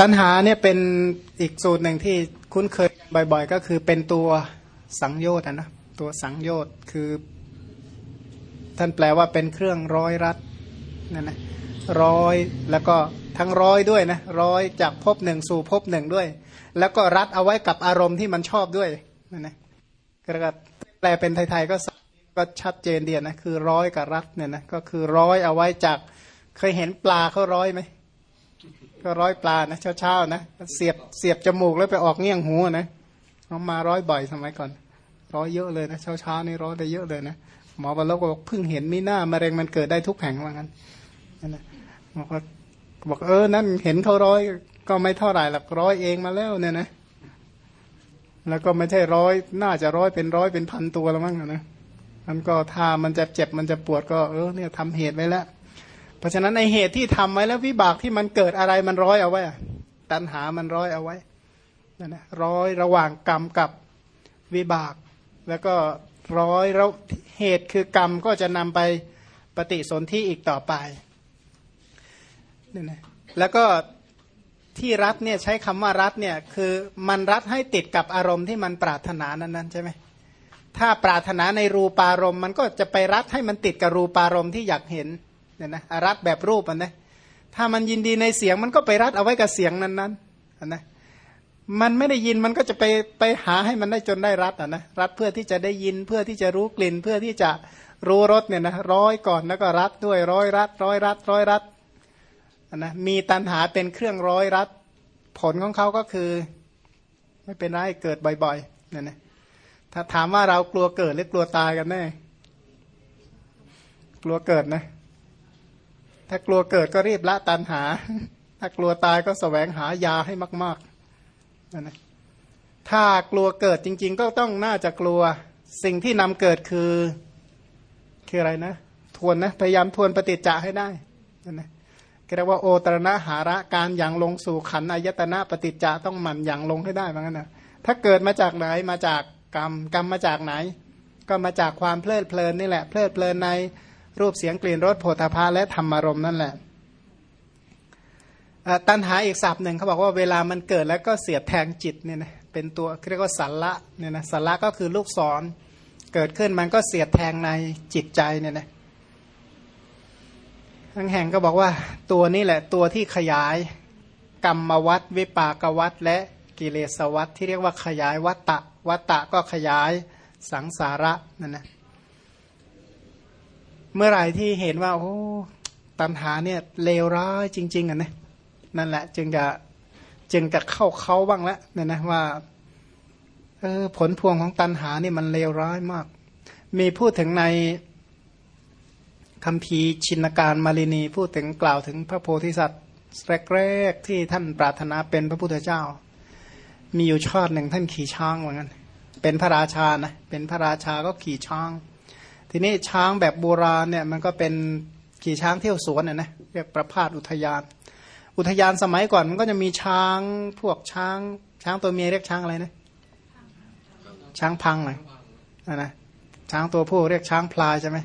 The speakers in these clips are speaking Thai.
ตัณหาเนี่ยเป็นอีกสูตรหนึ่งที่คุ้นเคยบ่อยๆ ก็คือเป็นตัวสังโยชน์นะตัวสังโยชน์คือ ท่านแปลว่าเป็นเครื่องร้อยรัดนั่นนะร้อยแล้วก็ทั้งร้อยด้วยนะร้อยจากภพหนึ่งสู่ภพหนึ่งด้วย แล้วก็รัดเอาไว้กับอารมณ์ที่มันชอบด้วยนั่นนะกระดแปลเป็นไทยๆก็ก็ชัดเจนเดียนะคือร้อยกับรัดเนี่ยนะก็คือร้อยเอาไว้จากเคยเห็นปลาเขาร้อยไหม ก็ร้อยปลานะเช้าๆนะเสียบเสียบจมูกแล้วไปออกเงี้ยงหูนะเขามาร้อยบ่อยสมัยก่อน ร้อยเยอะเลยนะเช้าๆนี่ร้อยได้เยอะเลยนะหมอบรรลุก็บอกเพิ่งเห็นมีหน้ามะเร็งมันเกิดได้ทุกแห่งว่างั้นนะบอกว่าบอกเออนั่นเห็นเขาร้อยก็ไม่เท่าไหร่หรอกร้อยเองมาแล้วเนี่ยนะ แล้วก็ไม่ใช่ร้อยน่าจะร้อยเป็นร้อยเป็นพันตัวแล้วมั้งนะมันก็ถ้ามันจะเจ็บมันจะปวดก็เออเนี่ยทำเหตุไว้แล้ว เพราะฉะนั้นในเหตุที่ทำไว้แล้ววิบากที่มันเกิดอะไรมันร้อยเอาไว้ตัณหามันร้อยเอาไว้นั่นนะร้อยระหว่างกรรมกับวิบาก แล้วก็ร้อยแล้วเหตุคือกรรมก็จะนำไปปฏิสนธิอีกต่อไปนี่นะแล้วก็ที่รัฐเนี่ยใช้คำว่ารัฐเนี่ยคือมันรัฐให้ติดกับอารมณ์ที่มันปรารถนานั้นๆใช่ไหมถ้าปรารถนาในรูปารมณ์มันก็จะไปรัฐให้มันติดกับรูปารมณ์ที่อยากเห็น เนี่ยนะรัฐแบบรูปอะนะถ้ามันยินดีในเสียงมันก็ไปรัฐเอาไว้กับเสียงนั้นๆนะมันไม่ได้ยินมันก็จะไปไปหาให้มันได้จนได้รัฐอะนะรัฐเพื่อที่จะได้ยินเพื่อที่จะรู้กลิ่น เพื่อที่จะรู้รสเนี่ยนะร้อยก่อนแล้วก็รัดด้วยร้อยรัด ร้อยรัด ร้อยรัดนะมีตันหาเป็นเครื่องร้อยรัด ผลของเขาก็คือ ไม่เป็นไรเกิดบ่อยๆเนี่ยนะถ้าถามว่าเรากลัวเกิดหรือกลัวตายกันแน่กลัวเกิดนะ ถ้ากลัวเกิดก็รีบละตันหา ถ้ากลัวตายก็สแสวงหายาให้มากๆนั่นะถ้ากลัวเกิดจริง ๆ ก็ต้องน่าจะกลัวสิ่งที่นำเกิดคือคืออะไรนะ ทวนนะพยายามทวนปฏิจจะให้ได้นั่นนะเรียกว่าโอตรณหาระการอย่างลงสู่ขันอายตนะปฏิจจะต้องหมั่นอย่างลงให้ได้เหมือนกันนะถ้าเกิดมาจากไหนมาจากกรรมกรรมมาจากไหน ก็มาจากความเพลิดเพลินนี่แหละเพลิดเพลินใน รูปเสียงกลิ่นรสโผฏฐาและธรรมารมณ์นั่นแหละตัณหาอีกศัพท์หนึ่งเขาบอกว่าเวลามันเกิดแล้วก็เสียบแทงจิตเนี่ยนะเป็นตัวเรียกว่าสัลละเนี่ยนะสัลละก็คือลูกศรเกิดขึ้นมันก็เสียบแทงในจิตใจเนี่ยนะทั้งแห่งก็บอกว่าตัวนี้แหละตัวที่ขยายกรรมวัตวิปากวัตและกิเลสวัตที่เรียกว่าขยายวัตตะวัตตะก็ขยายสังสาระนั่นนะ เมื่อไหร่ที่เห็นว่า โอ้ตัณหาเนี่ยเลวร้ายจริง ๆอะนะนั่นแหละ จึงจะจึงจะเข้าเขาบ้างแล้วเนี่ยนะว่าเออผลพวงของตัณหานี่มันเลวร้ายมาก มีพูดถึงในคำพีชินการมารินีพูดถึงกล่าวถึงพระโพธิสัตว์แรกๆที่ท่านปรารถนาเป็นพระพุทธเจ้า มีอยู่ชอดหนึ่งท่านขี่ช้างเหมือนกันเป็นพระราชานะเป็นพระราชาก็ขี่ช้าง ทีนี้ช้างแบบโบราณเนี่ยมันก็เป็นขี่ช้างเที่ยวสวนน่ยนะเรียกประพาสอุทยาน อุทยานสมัยก่อนมันก็จะมีช้างพวกช้าง ช้างตัวเมียเรียกช้างอะไรนะช้างพังนะนะช้างตัวผู้เรียกช้างพลายใช่ไหม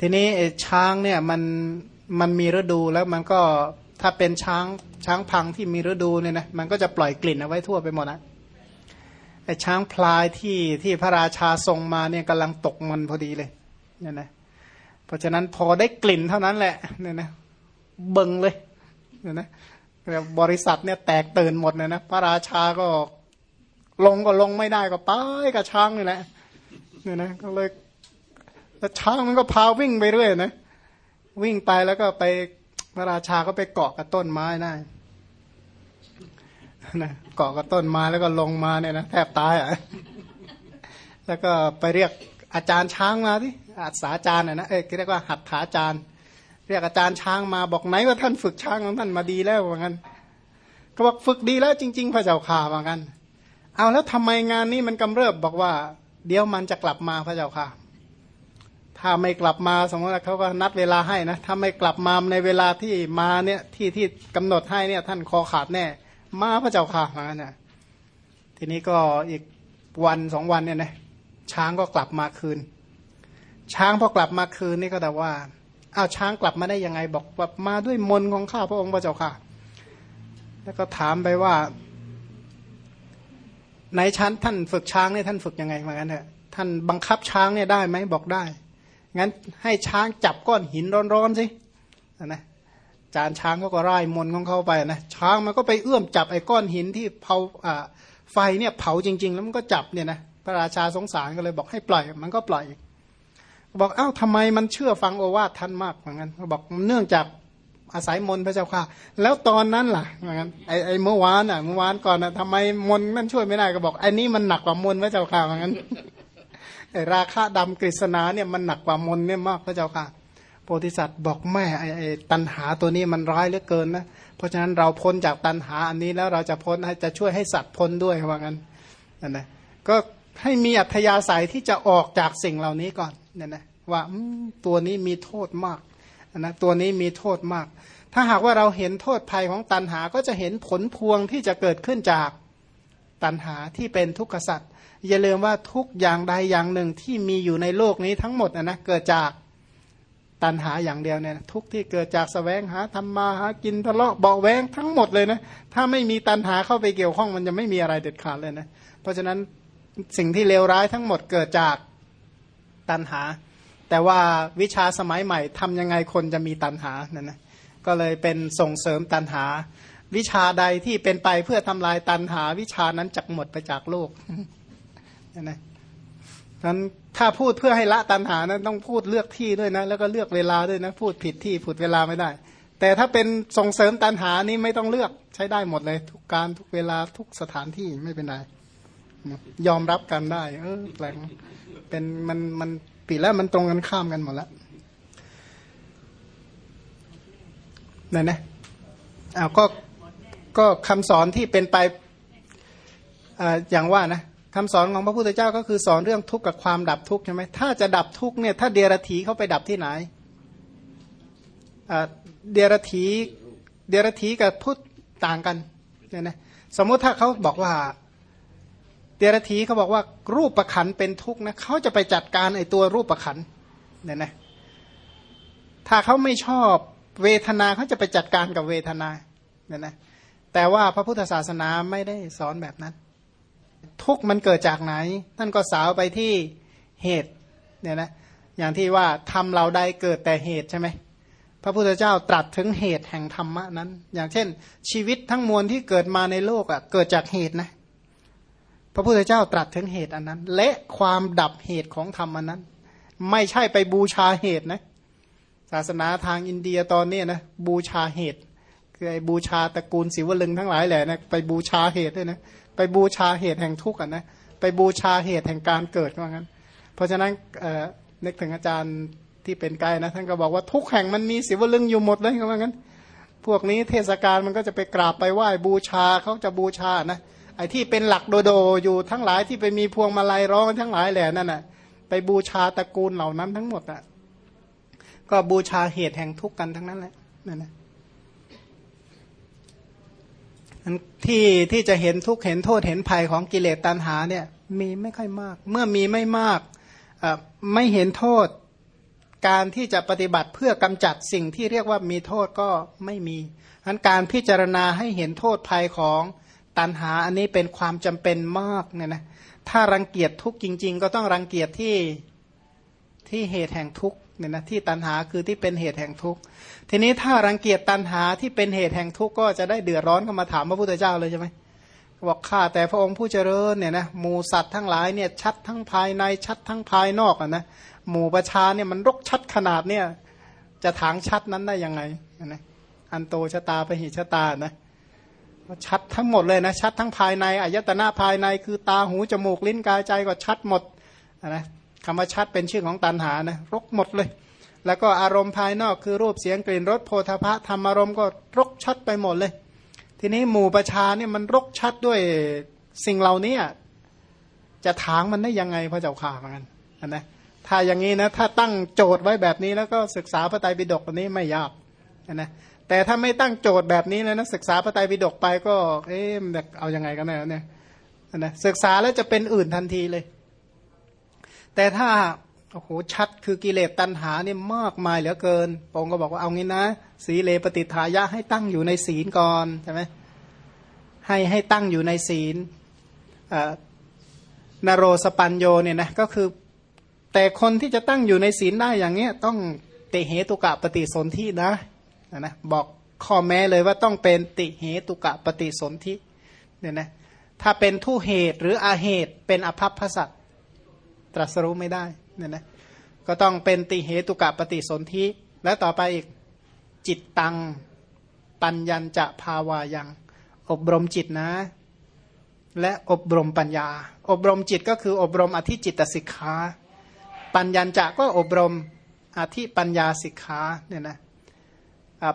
ทีนี้ช้างเนี่ยมันมันมีฤดูแล้วมันก็ถ้าเป็นช้างช้างพังที่มีฤดูเนี่ยนะมันก็จะปล่อยกลิ่นเอาไว้ทั่วไปหมดนะไอ้ช้างพลายที่ที่พระราชาทรงมาเนี่ยกำลังตกมันพอดีเลย เนี่ยนะเพราะฉะนั้นพอได้กลิ่นเท่านั้นแหละเนี่ยนะเบิงเลยเนี่ยนะบริษัทเนี่ยแตกตื่นหมดเนี่ยนะพระราชาก็ลงก็ลงไม่ได้ก็ไปกับช้างนี่แหละเนี่ยนะก็เลยแล้วช้างมันก็พาวิ่งไปเรื่อยนะวิ่งไปแล้วก็ไปพระราชาก็ไปเกาะกับต้นไม้ได้นะเกาะกับต้นไม้แล้วก็ลงมาเนี่ยนะแทบตายอะแล้วก็ไปเรียกอาจารย์ช้างมาที่ อาสาจารย์นะเอ้ยเรียกว่าหัตถาจารย์ เรียกอาจารย์ช้างมาบอกไหนว่าท่านฝึกช้างของท่านมาดีแล้วว่างั้นก็บอกฝึกดีแล้วจริง ๆ พระเจ้าข่าว่างั้น เอาแล้วทำไมงานนี้มันกำเริบบอกว่า เดี๋ยวมันจะกลับมาพระเจ้าค่ะ ถ้าไม่กลับมาสมมติเขาก็นัดเวลาให้นะถ้าไม่กลับมาในเวลาที่มาเนี่ยที่ที่กำหนดให้เนี่ย ท่านคอขาดแน่ มาพระเจ้าค่ะมาเนี่ยทีนี้ก็อีกวันสองวันเนี่ยนะช้างก็กลับมาคืน ช้างพอกลับมาคืนนี่ก็แต่ว่าอ้าวช้างกลับมาได้ยังไงบอกว่ามาด้วยมนของข้าพระองค์พระเจ้าค่ะ แล้วก็ถามไปว่าในชั้นท่านฝึกช้างเนี่ยท่านฝึกยังไงมางั้นเถอะท่านบังคับช้างเนี่ยได้ไหมบอกได้ งั้นให้ช้างจับก้อนหินร้อนๆสินะจานช้างเขาก็ไล่มนของเขาไปนะช้างมันก็ไปเอื้อมจับไอ้ก้อนหินที่เผาอ่าไฟเนี่ยเผาจริง ๆ แล้วมันก็จับเนี่ยนะพระราชาสงสารก็เลยบอกให้ปล่อย มันก็ปล่อย บอกเอ้าทำไมมันเชื่อฟังโอวาทท่านมากเหมือนกันเขาบอกเนื่องจากอาศัยมนพระเจ้าค่ะ แล้วตอนนั้นล่ะเหมือนกันไอไอเมื่อวานอะเมื่อวานก่อนอะทำไมมนมันช่วยไม่ได้ก็บอกไอ้นี้มันหนักกว่ามนพระเจ้าค่ะเหมือนกันไอราคาดำกฤษณาเนี่ยมันหนักกว่ามนเนี่ยมากพระเจ้าค่ะโพธิสัตว์บอกแม่ไอไอตันหาตัวนี้มันร้ายเหลือเกินนะเพราะฉะนั้นเราพ้นจากตันหาอันนี้แล้วเราจะพ้นจะช่วยให้สัตว์พ้นด้วยว่างั้นนั่นนะก็ ให้มีอัธยาศัยที่จะออกจากสิ่งเหล่านี้ก่อนเนี่ยนะว่าตัวนี้มีโทษมากนะตัวนี้มีโทษมาก ถ้าหากว่าเราเห็นโทษภัยของตันหาก็จะเห็นผลพวงที่จะเกิดขึ้นจากตันหาที่เป็นทุกขสัตว์อย่าลืมว่าทุกอย่างใดอย่างหนึ่งที่มีอยู่ในโลกนี้ทั้งหมดนะนะเกิดจากตันหาอย่างเดียวเนี่ยทุกที่เกิดจากสแสวงหาทำมาหากินทะเลาะเบาแวงทั้งหมดเลยนะถ้าไม่มีตันหาเข้าไปเกี่ยวข้องมันจะไม่มีอะไรเด็ดขาดเลยนะเพราะฉะนั้น สิ่งที่เลวร้ายทั้งหมดเกิดจากตันหา แต่ว่าวิชาสมัยใหม่ทำยังไงคนจะมีตันหานั่นนะก็เลยเป็นส่งเสริมตันหา วิชาใดที่เป็นไปเพื่อทำลายตันหา วิชานั้นจะหมดไปจากโลกนั่นนะนั้นถ้าพูดเพื่อให้ละตันหานะต้องพูดเลือกที่ด้วยนะ แล้วก็เลือกเวลาด้วยนะ พูดผิดที่พูดเวลาไม่ได้ แต่ถ้าเป็นส่งเสริมตันหานี่ไม่ต้องเลือกใช้ได้หมดเลย ทุกการทุกเวลาทุกสถานที่ไม่เป็นไร ยอมรับกันได้ เออแปลงเป็นมันมันปีแล้วมันตรงกันข้ามกันหมดแล้วนั่นนะอ้าวก็ก็คำสอนที่เป็นไปออย่างว่านะคำสอนของพระพุทธเจ้าก็คือสอนเรื่องทุกข์กับความดับทุกข์ใช่ไหมถ้าจะดับทุกข์เนี่ยถ้าเดียรถีเขาไปดับที่ไหนเดียรถีเดียรถีกับพุทธต่างกันเนี่ยนะสมมุติถ้าเขาบอกว่า เดียรถีเขาบอกว่ารูปประขันเป็นทุกข์นะเขาจะไปจัดการไอตัวรูปประขันเนี่ยนะถ้าเขาไม่ชอบเวทนาเขาจะไปจัดการกับเวทนาเนี่ยนะแต่ว่าพระพุทธศาสนาไม่ได้สอนแบบนั้น ทุกข์มันเกิดจากไหน ท่านก็สาวไปที่เหตุเนี่ยนะอย่างที่ว่าทำเราใดเกิดแต่เหตุใช่ไหมพระพุทธเจ้าตรัสถึงเหตุแห่งธรรมะนั้น อย่างเช่น ชีวิตทั้งมวลที่เกิดมาในโลกอะ่ะเกิดจากเหตุนะ พระพุทธเจ้าตรัสถึงเหตุอันนั้น และความดับเหตุของธรรมอันนั้น ไม่ใช่ไปบูชาเหตุนะ ศาสนาทางอินเดียตอนนี้นะบูชาเหตุ คือไอ้บูชาตระกูลศิวลึงทั้งหลายแหละนะไปบูชาเหตุด้วยนะไปบูชาเหตุแห่งทุกข์นนะไปบูชาเหตุแห่งการเกิดว่างั้น เพราะฉะนั้นนึกถึงอาจารย์ที่เป็นไกด์นะท่านก็บอกว่าทุกแห่งมันมีสิวลึงอยู่หมดเลยว่างั้น พวกนี้เทศกาลมันก็จะไปกราบไปไหว้บูชาเขาจะบูชานะ ไอ้ที่เป็นหลักโดโดอยู่ทั้งหลายที่ไปมีพวงมาลัยร้องทั้งหลายแหล่นั่นน่ะไปบูชาตระกูลเหล่านั้นทั้งหมดอะก็บูชาเหตุแห่งทุกข์กันทั้งนั้นแหละนั่นนะที่ที่จะเห็นทุกข์เห็นโทษเห็นภัยของกิเลสตัณหาเนี่ยมีไม่ค่อยมาก เมื่อมีไม่มากไม่เห็นโทษการที่จะปฏิบัติเพื่อกำจัดสิ่งที่เรียกว่ามีโทษก็ไม่มีอันการพิจารณาให้เห็นโทษภัยของ ตัณหาอันนี้เป็นความจำเป็นมากเนี่ยนะถ้ารังเกียจทุกจริง ๆ ก็ต้องรังเกียจที่ที่เหตุแห่งทุกเนี่ยนะที่ตัณหาคือที่เป็นเหตุแห่งทุกข์ทีนี้ถ้ารังเกียจตัณหาที่เป็นเหตุแห่งทุกข์ก็จะได้เดือดร้อนเข้ามาถามพระพุทธเจ้าเลยใช่ไหมบอกข้าแต่พระองค์ผู้เจริญเนี่ยนะหมูสัตว์ทั้งหลายเนี่ยชัดทั้งภายในชัดทั้งภายนอกอะนะหมู่ประชาเนี่ยมันรกชัดขนาดเนี่ยจะถางชัดนั้นได้ยังไงนะอันโตชะตาไปหิชะตานะ ชัดทั้งหมดเลยนะชัดทั้งภายในอายตนะภายในคือตาหูจมูกลิ้นกายใจก็ชัดหมดนะคำว่าชัดเป็นชื่อของตันหานะรกหมดเลย แล้วก็อารมณ์ภายนอกคือรูปเสียงกลิ่นรสโพธพะธรรมอารมณ์ก็รกชัดไปหมดเลย ทีนี้หมู่ประชาเนี่ยมันรกชัดด้วยสิ่งเหล่านี้จะถางมันได้ยังไงพระเจ้าข่าเหมือนกันนะถ้าอย่างนี้นะถ้าตั้งโจทย์ไว้แบบนี้แล้วก็ศึกษาพระไตรปิฎกอันนี้ไม่ยากนะ แต่ถ้าไม่ตั้งโจทย์แบบนี้เลยนะศึกษาพระไตรปิฎกไปก็ เอ๊ะเอาอยัางไงกันแน่เนี่ยนะศึกษาแล้วจะเป็นอื่นทันทีเลย แต่ถ้าโอ้โหชัดคือกิเลสตัณหาเนี่ยมากมายเหลือเกินปองก็บอกว่าเอางี้นะ สีเลปฏิทายะให้ตั้งอยู่ในศีลก่อนใช่ไหมให้ให้ตั้งอยู่ในศีลนโรสปัญโยเนี่ยนะก็คือแต่คนที่จะตั้งอยู่ในศีลได้อย่างเนี้ยต้องเตเหตุกะปฏิสนธินะ นะบอกข้อแม้เลยว่าต้องเป็นติเหตุกะปฏิสนธิเนี่ยนะถ้าเป็นทุเหตุหรืออาเหตุเป็นอภัพพสัตตรัสรู้ไม่ได้เนี่ยนะก็ต้องเป็นติเหตุกะปฏิสนธิแล้วต่อไปอีกจิตตังปัญญัญจะภาวายัง อบรมจิตนะ และอบรมปัญญา อบรมจิตก็คืออบรมอธิจิตสิกขา ปัญญัญจะก็อบรมอธิปัญญาสิกขาเนี่ยนะ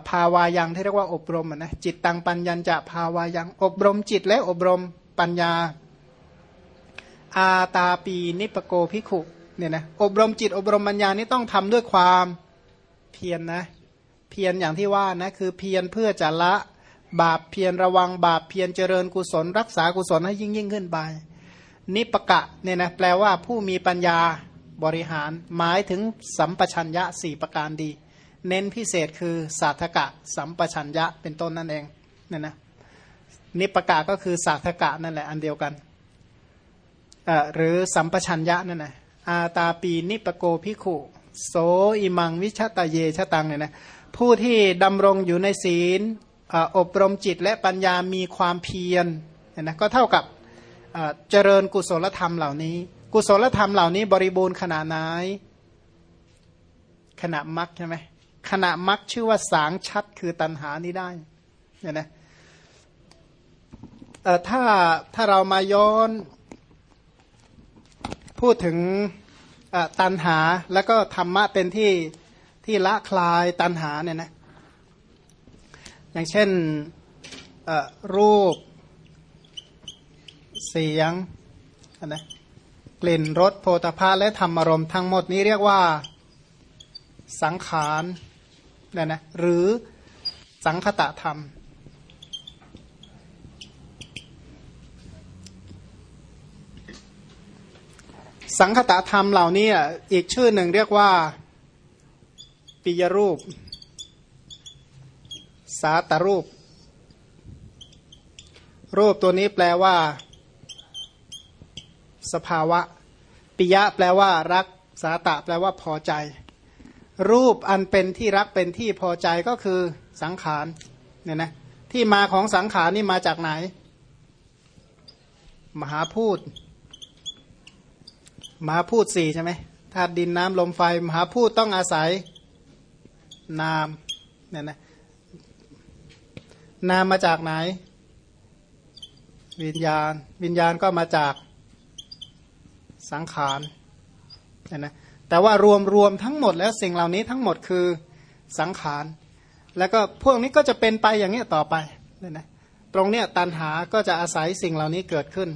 ภาวายังที่เรียกว่าอบรมนะจิตตังปัญญจะภาวายังอบรมจิตและอบรมปัญญา อาตาปีนิปโกพิขุเนี่ยนะอบรมจิตอบรมปัญญานี่ต้องทำด้วยความเพียรนนะเพียรอย่างที่ว่านะคือเพียรเพื่อจะละบาปเพียรระวังบาปเพียรเจริญกุศล รักษากุศลให้ยิ่งยิ่งขึ้นไป นิปกะเนี่ยนะแปลว่าผู้มีปัญญาบริหาร หมายถึงสัมปชัญญะสี่ประการดี เน้นพิเศษคือสาธกะสัมปชัญญะเป็นต้นนั่นเองเนี่ยนะนิปกะก็คือสาธกะนั่นแหละอันเดียวกันหรือสัมปชัญญะนั่นแหละอาตาปีนิปโกพิขุโสอิมังวิชตาเยชะตังเนี่ยนะผู้ที่ดำรงอยู่ในศีลอบรมจิตและปัญญามีความเพียรเนี่ยนะก็เท่ากับเจริญกุศลธรรมเหล่านี้ กุศลธรรมเหล่านี้บริบูรณ์ขนาดไหนขณะมักใช่ไหม ขณะมักชื่อว่าสางชัดคือตัณหานี้ได้เนี่ยนะถ้าถ้าเรามาย้อนพูดถึงตันหาแล้วก็ธรรมะเป็นที่ที่ละคลายตันหาเนี่ยนะอย่างเช่นรูป เสียงนะกลิ่นรสโพธาภาและธรรมารมทั้งหมดนี้เรียกว่าสังขาร นี่ยนะหรือสังคตะธรรม สังคตะธรรมเหล่านี้อีกชื่อหนึ่งเรียกว่า ปิยรูป สาตรูป รูปตัวนี้แปลว่า สภาวะ ปิยะแปลว่า รัก สาตะ แปลว่าพอใจ รูปอันเป็นที่รักเป็นที่พอใจก็คือสังขารเนี่ยนะที่มาของสังขารนี่มาจากไหน มหาพูดมหาพูดสี่ใช่ไหมธาตุดินน้ำลมไฟ มหาพูดต้องอาศัยนามเนี่ยนะนามมาจากไหน วิญญาณ วิญญาณก็มาจากสังขารเนี่ยนะ แต่ว่ารวมรวมทั้งหมดแล้วสิ่งเหล่านี้ทั้งหมดคือสังขาร แล้วก็พวกนี้ก็จะเป็นไปอย่างนี้ต่อไปเนี่ยนะตรงเนี้ยตันหาก็จะอาศัยสิ่งเหล่านี้เกิดขึ้น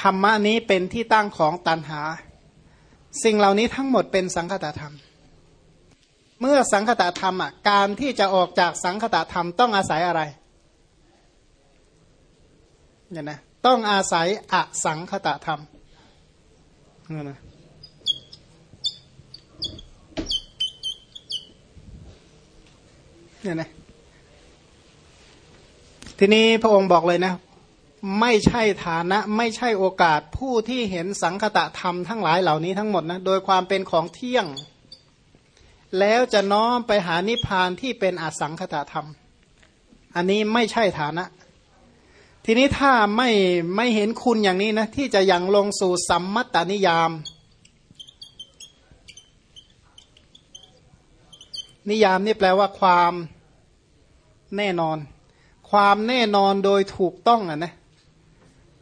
ธรรมะนี้เป็นที่ตั้งของตันหา สิ่งเหล่านี้ทั้งหมดเป็นสังคตธรรม เมื่อสังคตธรรมอะการที่จะออกจากสังคตธรรมต้องอาศัยอะไรเนี่ยนะต้องอาศัยอสังคตธรรม เนี่ยนะเนี่ยนะทีนี้พระองค์บอกเลยนะ ไม่ใช่ฐานะไม่ใช่โอกาสผู้ที่เห็นสังคตะธรรมทั้งหลายเหล่านี้ทั้งหมดนะโดยความเป็นของเที่ยง แล้วจะน้อมไปหานิพพานที่เป็นอสังคตะธรรม อันนี้ไม่ใช่ฐานะ ทีนี้ถ้าไม่ไม่เห็นคุณอย่างนี้นะ ที่จะยังลงสู่สัมมัตตนิยาม นิยามนี่แปลว่าความแน่นอน ความแน่นอนโดยถูกต้องอะนะ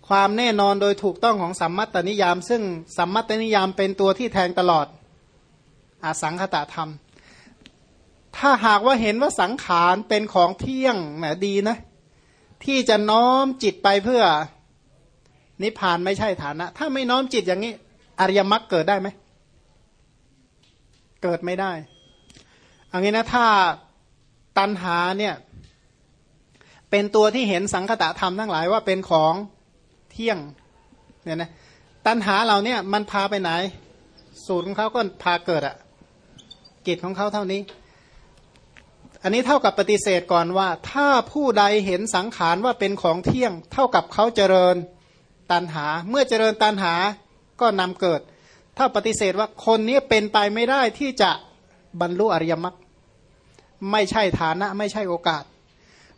ความแน่นอนโดยถูกต้องของสัมมัตตนิยาม ซึ่งสัมมัตตนิยามเป็นตัวที่แทงตลอดอสังคตะธรรม ถ้าหากว่าเห็นว่าสังขารเป็นของเที่ยงแหมดีนะ ที่จะน้อมจิตไปเพื่อนิพพานไม่ใช่ฐานะ ถ้าไม่น้อมจิตอย่างนี้ อริยมรรคเกิดได้ไหม เกิดไม่ได้อันนี้นะถ้าตัณหาเนี่ย เป็นตัวที่เห็นสังคตะธรรมทั้งหลายว่าเป็นของเที่ยงเนี่ยนะตัณหาเราเนี่ยมันพาไปไหน สูตรของเขาก็พาเกิดอะกิจของเขาเท่านี้ อันนี้เท่ากับปฏิเสธก่อนว่า ถ้าผู้ใดเห็นสังขารว่าเป็นของเที่ยง เท่ากับเขาเจริญตันหา เมื่อเจริญตันหาก็นำเกิด ถ้าปฏิเสธว่าคนนี้เป็นไปไม่ได้ที่จะบรรลุอริยมรรคไม่ใช่ฐานะไม่ใช่โอกาส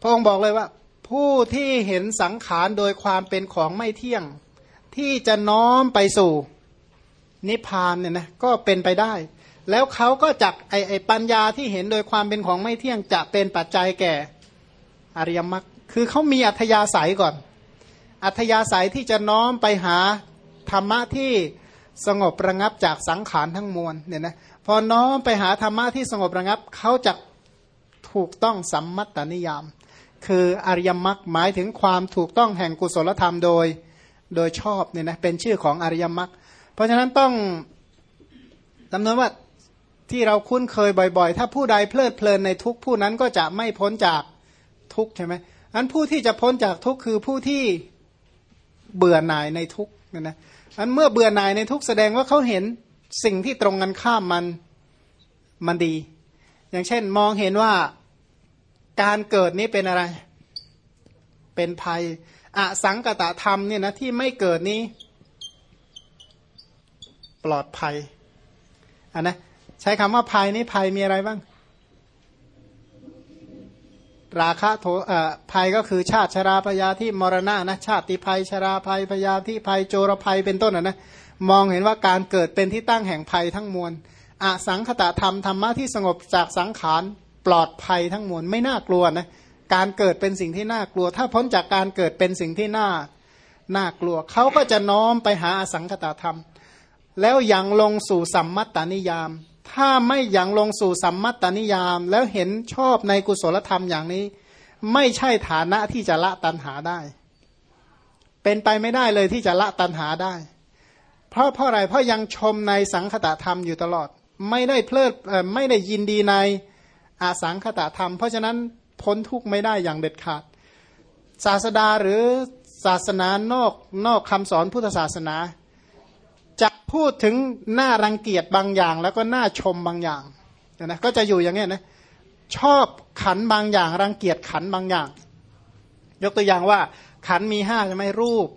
พระองค์บอกเลยว่า ผู้ที่เห็นสังขารโดยความเป็นของไม่เที่ยง ที่จะน้อมไปสู่นิพพานเนี่ยนะก็เป็นไปได้ แล้วเขาก็จักไอไอปัญญาที่เห็นโดยความเป็นของไม่เที่ยงจะเป็นปัจจัยแก่อริยมรรคคือเขามีอัธยาศัยก่อน อัธยาศัยที่จะน้อมไปหาธรรมะที่สงบระงับจากสังขารทั้งมวลเนี่ยนะพอน้อมไปหาธรรมะที่สงบระงับเขาจะถูกต้องสัมมัตตนิยาม คืออริยมรรคหมายถึงความถูกต้องแห่งกุศลธรรมโดยโดยชอบเนี่ยนะเป็นชื่อของอริยมรรคเพราะฉะนั้นต้องดำนินว่า ที่เราคุ้นเคยบ่อยๆ ถ้าผู้ใดเพลิดเพลินในทุกผู้นั้นก็จะไม่พ้นจากทุกใช่ไหมอันผู้ที่จะพ้นจากทุกคือผู้ที่เบื่อหน่ายในทุกเนี่ยนะอันเมื่อเบื่อหน่ายในทุกแสดงว่าเขาเห็นสิ่งที่ตรงกันข้ามมันมันดี อย่างเช่นมองเห็นว่าการเกิดนี้เป็นอะไร เป็นภัยอสังกตธรรมเนี่ยนะที่ไม่เกิดนี้ ปลอดภัยอันนะ ใช้คำว่าภัยนี้ภัยมีอะไรบ้าง ราคะโทเอ่อภัยก็คือชาติชราพยาที่มรณะนะชาติภัยชราภัยพยาที่ภัยโจรภัยเป็นต้นอะนะมองเห็นว่าการเกิดเป็นที่ตั้งแห่งภัยทั้งมวลอสังคตะธรรมธรรมะที่สงบจากสังขารปลอดภัยทั้งมวลไม่น่ากลัวนะการเกิดเป็นสิ่งที่น่ากลัว ถ้าพ้นจากการเกิดเป็นสิ่งที่น่าน่ากลัวเขาก็จะน้อมไปหาอสังคตะธรรม แล้วยังลงสู่สัมมัตตานิยาม ถ้าไม่อยังลงสู่สัมมัตตนิยามแล้วเห็นชอบในกุศลธรรมอย่างนี้ ไม่ใช่ฐานะที่จะละตันหาได้ เป็นไปไม่ได้เลยที่จะละตันหาได้ เพราะเพราะอะไรเพราะยังชมในสังคตธรรมอยู่ตลอด ไม่ได้เพลิดไม่ได้ยินดีในอาสังคตธรรม เพราะฉะนั้นพ้นทุกข์ไม่ได้อย่างเด็ดขาด ศาสดาหรือศาสนานอกนอกคำสอนพุทธศาสนา พูดถึงหน้ารังเกียจบางอย่าง แล้วก็หน้าชมบางอย่างนะก็จะอยู่อย่างนี้นะชอบขันบางอย่าง รังเกียจขันบางอย่าง ยกตัวอย่างว่า ขันมีห้าใช่ไหมรูป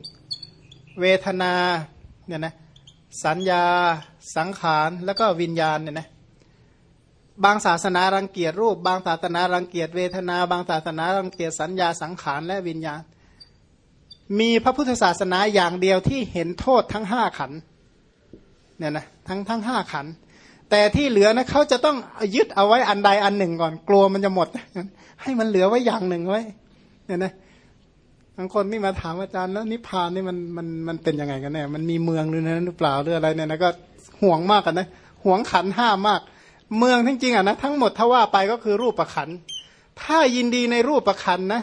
เวทนาเนี่ยนะสัญญา สังขารแล้วก็วิญญาณเนี่ยนะบางศาสนารังเกียจรูป บางศาสนารังเกียจเวทนา บางศาสนารังเกียจสัญญาสังขารและวิญญาณ มีพระพุทธศาสนาอย่างเดียวที่เห็นโทษทั้งห้าขัน เนี่ยนะทั้งทั้งห้าขัน แต่ที่เหลือนะเขาจะต้องยึดเอาไว้อันใดอันหนึ่งก่อนกลัวมันจะหมด ให้มันเหลือไว้อย่างหนึ่งไว้เนี่ยนะบางคนนี่มาถามอาจารย์แล้วนิพพานนี่มันมันมันเป็นยังไงกันแน่มันมีเมืองหรือนั้นหรือเปล่าหรืออะไรเนี่ยนะก็ห่วงมากกันนะห่วงขันห้ามาก เมืองทั้งจริงอะนะทั้งหมดถ้าว่าไปก็คือรูปประขันถ้ายินดีในรูปประขันนะ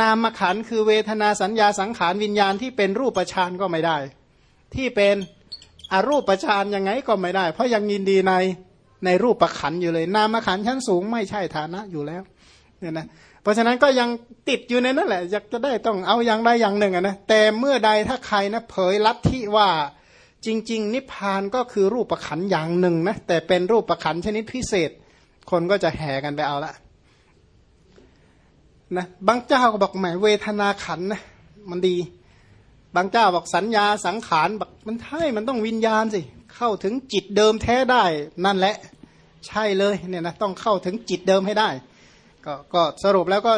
นามขันคือเวทนาสัญญาสังขารวิญญาณที่เป็นรูปประชานก็ไม่ได้ ที่เป็น อรูปประชานยังไงก็ไม่ได้ เพราะยังยินดีในในรูปประขันอยู่เลย นามขันชั้นสูงไม่ใช่ฐานะอยู่แล้วเนี่ยนะเพราะฉะนั้นก็ยังติดอยู่ในนั่นแหละอยากจะได้ต้องเอาอย่างใดอย่างหนึ่งนะแต่เมื่อใดถ้าใครนะเผยลัทธิว่าจริง ๆ นิพพานก็คือรูปประขันอย่างหนึ่งนะแต่เป็นรูปประขันชนิดพิเศษ คนก็จะแห่กันไปเอาละนะบางเจ้าก็บอกหมายเวทนาขันนะมันดี บางเจ้าบอกสัญญาสังขารบอกมันใช่มันต้องวิญญาณสิ เข้าถึงจิตเดิมแท้ได้นั่นแหละ ใช่เลยเนี่ยนะต้องเข้าถึงจิตเดิมให้ได้ ก็ก็สรุปแล้วก็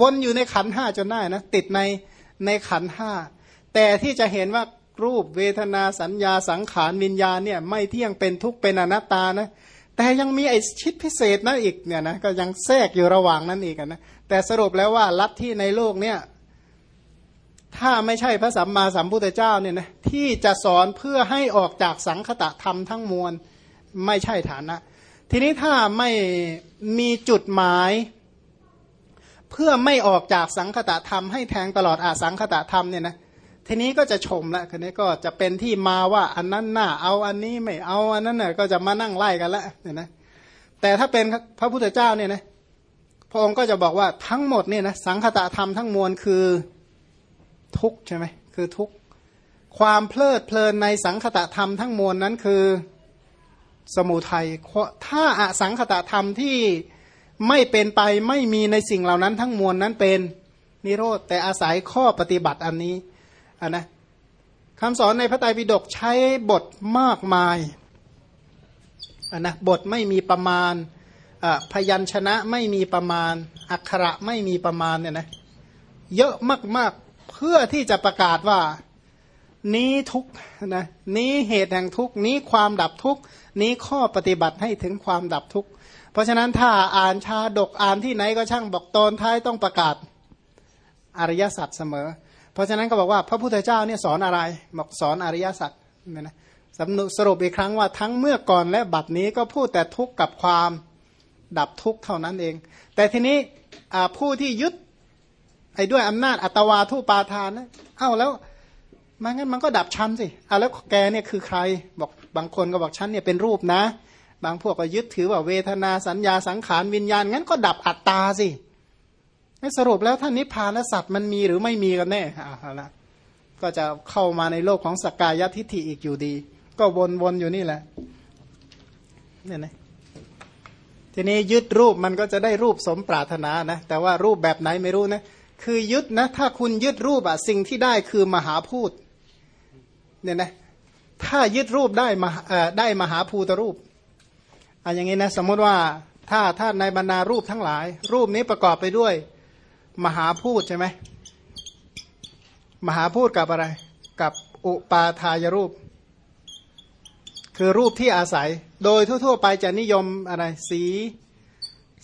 วนอยู่ในขันห้าจนได้นะติดในในขันห้าแต่ที่จะเห็นว่ารูปเวทนาสัญญาสังขารวิญญาณเนี่ยไม่เที่ยงเป็นทุกข์เป็นอนัตตานะแต่ยังมีไอชิดพิเศษนะอีกเนี่ยนะก็ยังแทรกอยู่ระหว่างนั้นอีกนะแต่สรุปแล้วว่าลัทธิในโลกเนี่ย ถ้าไม่ใช่พระสัมมาสัมพุทธเจ้าเนี่ยนะที่จะสอนเพื่อให้ออกจากสังคตะธรรมทั้งมวลไม่ใช่ฐานะ ทีนี้ถ้าไม่มีจุดหมาย เพื่อไม่ออกจากสังคตะธรรมให้แทงตลอดอาสังคตะธรรมเนี่ยนะทีนี้ก็จะชมละคันนี้ก็จะเป็นที่มาว่าอันนั้นน่าเอาอันนี้ไม่เอาอันนั้นน่ะก็จะมานั่งไล่กันละเนี่ยนะแต่ถ้าเป็นพระพุทธเจ้าเนี่ยนะพระองค์ก็จะบอกว่าทั้งหมดเนี่ยนะสังคตะธรรมทั้งมวลคือ ทุกใช่ไหมคือทุกความเพลิดเพลินในสังคตะธรรมทั้งมวลนั้นคือสมุทัยถ้าอสังคตะธรรมที่ไม่เป็นไปไม่มีในสิ่งเหล่านั้นทั้งมวลนั้นเป็นนิโรธแต่อาศัยข้อปฏิบัติอันนี้อะนะคำสอนในพระไตรปิฎกใช้บทมากมายอะนะบทไม่มีประมาณพยัญชนะไม่มีประมาณ อักขระไม่มีประมาณเนี่ยนะเยอะมาก พื่อที่จะประกาศว่านี้ทุกนะนี้เหตุแห่งทุกนี้ความดับทุกนี้ข้อปฏิบัติให้ถึงความดับทุกเพราะฉะนั้นถ้าอ่านชาดกอ่านที่ไหนก็ช่างบอกตอนท้ายต้องประกาศอริยสัจเสมอ เพราะฉะนั้นก็บอกว่าพระพุทธเจ้าเนี่ยสอนอะไรบอกสอนอริยสัจเนี่ยนะสรุปอีกครั้งว่าทั้งเมื่อก่อนและบัดนี้ก็พูดแต่ทุกข์กับความดับทุกข์เท่านั้นเอง แต่ทีนี้ผู้ที่ยึด ไอ้ด้วยอำนาจอัตวาทุปาทานนะเอ้าแล้วมันงั้นมันก็ดับชั้นสิเอาแล้วแกเนี่ยคือใคร บอกบางคนก็บอกชั้นเนี่ยเป็นรูปนะ บางพวกก็ยึดถือว่าเวทนาสัญญาสังขารวิญญาณงั้นก็ดับอัตตาสิสรุปแล้วท่านนิพพานสัตว์มันมีหรือไม่มีกันแน่เอาละก็จะเข้ามาในโลกของสกกายทิฏฐิอีกอยู่ดี ก็วนๆอยู่นี่แหละเนี่ยนะทีนี้ยึดรูปมันก็จะได้รูปสมปรารถนานะแต่ว่ารูปแบบไหนไม่รู้นะ คือยึดนะถ้าคุณยึดรูปอะสิ่งที่ได้คือมหาพูดเนี่ยนะถ้ายึดรูปได้มาได้มหาภูตรูปอันอย่างนี้นะสมมติว่าถ้าถ้าในบรรดารูปทั้งหลาย รูปนี้ประกอบไปด้วย มหาพูดใช่ไหมมหาพูดกับอะไร กับอุปาทายรูป คือรูปที่อาศัย โดยทั่ว ๆ ไปจะนิยมอะไรสี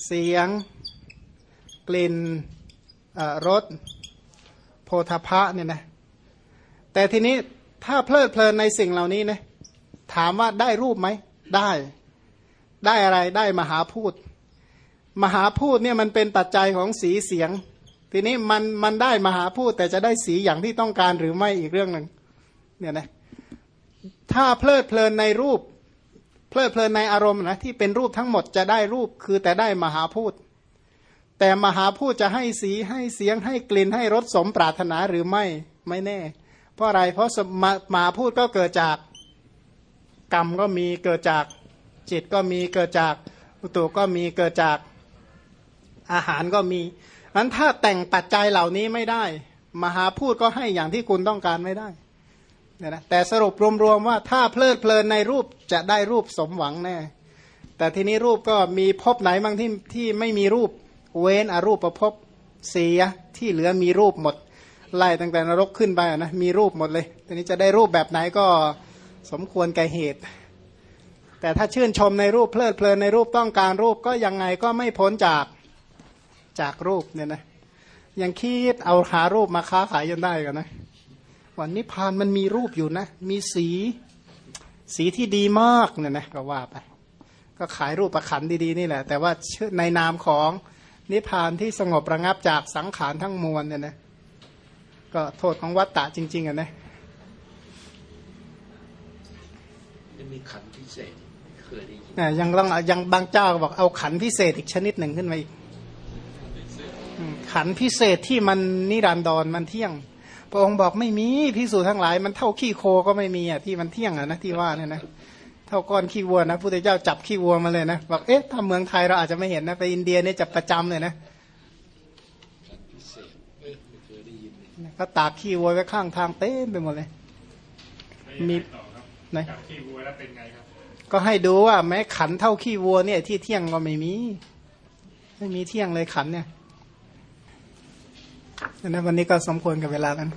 เสียง กลิ่น รสโพธพะเนี่ยนะแต่ทีนี้ถ้าเพลิดเพลินในสิ่งเหล่านี้นะถามว่าได้รูปไหมได้ ได้อะไรได้มหาพูด มหาพูดเนี่ยมันเป็นปัจจัยของสีเสียง ทีนี้มันมันได้มหาพูดแต่จะได้สีอย่างที่ต้องการหรือไม่อีกเรื่องหนึ่งเนี่ยนะถ้าเพลิดเพลินในรูป เพลิดเพลินในอารมณ์นะที่เป็นรูปทั้งหมดจะได้รูปคือแต่ได้มหาพูด แต่มหาพูดจะให้สีให้เสียงให้กลิ่นให้รสสมปรารถนาหรือไม่ไม่แน่ เพราะอะไรเพราะมามาพูดก็เกิดจากกรรมก็มีเกิดจากจิตก็มีเกิดจากอุตุก็มีเกิดจากอาหารก็มีนั้นถ้าแต่งปัจจัยเหล่านี้ไม่ได้ มหาพูดก็ให้อย่างที่คุณต้องการไม่ได้เนี่ยนะแต่สรุปรวมๆว่าถ้าเพลิดเพลินในรูปจะได้รูปสมหวังแน่ แต่ทีนี้รูปก็มีพบไหนบ้างที่ที่ไม่มีรูป เว้นอรูปประพบเสียที่เหลือมีรูปหมด ไล่ตั้งแต่นรกขึ้นไปนะมีรูปหมดเลยทีนี้จะได้รูปแบบไหนก็สมควรแก่เหตุ แต่ถ้าชื่นชมในรูปเพลิดเพลินในรูปต้องการรูปก็ยังไงก็ไม่พ้นจากจากรูปเนี่ยนะยังคิดเอาหารูปมาค้าขายยันได้กันนะวันนี้พานมันมีรูปอยู่นะ มีสีสีที่ดีมากเนี่ยนะก็ว่าไป ก็ขายรูปประขันดีๆนี่แหละ แต่ว่าในนามของ นิพพานที่สงบระงับจากสังขารทั้งมวลเนี่ยนะก็โทษของวัตตะจริง ๆอะนะจะมีขันพิเศษเคยได้ยินเนี่ยยังต้องยังบางเจ้าบอกเอาขันพิเศษอีกชนิดหนึ่งขึ้นมาอีกขันพิเศษที่มันนิรันดรมันเที่ยง พระองค์บอกไม่มีพิสูจทั้งหลาย มันเท่าขี้โคก็ไม่มีอะที่มันเที่ยงอะนะที่ว่าเนี่ยนะ เท่าก้อนขี้วัวนะพุทธเจ้าจับขี้วัวมาเลยนะบอกเอ๊ะถ้าเมืองไทยเราอาจจะไม่เห็นนะไปอินเดียเนี่ยจะประจำเลยนะก็ตากขี้วัวไว้ข้างทางเต็มไปหมดเลย มีไหนขี้วัวแล้วเป็นไงครับก็ให้ดูว่าแม้ขันเท่าขี้วัวเนี่ยที่เที่ยงก็ไม่มี ไม่มีเที่ยงเลยขันเนี่ยนะวันนี้ก็สมควรกับเวลาแล้ว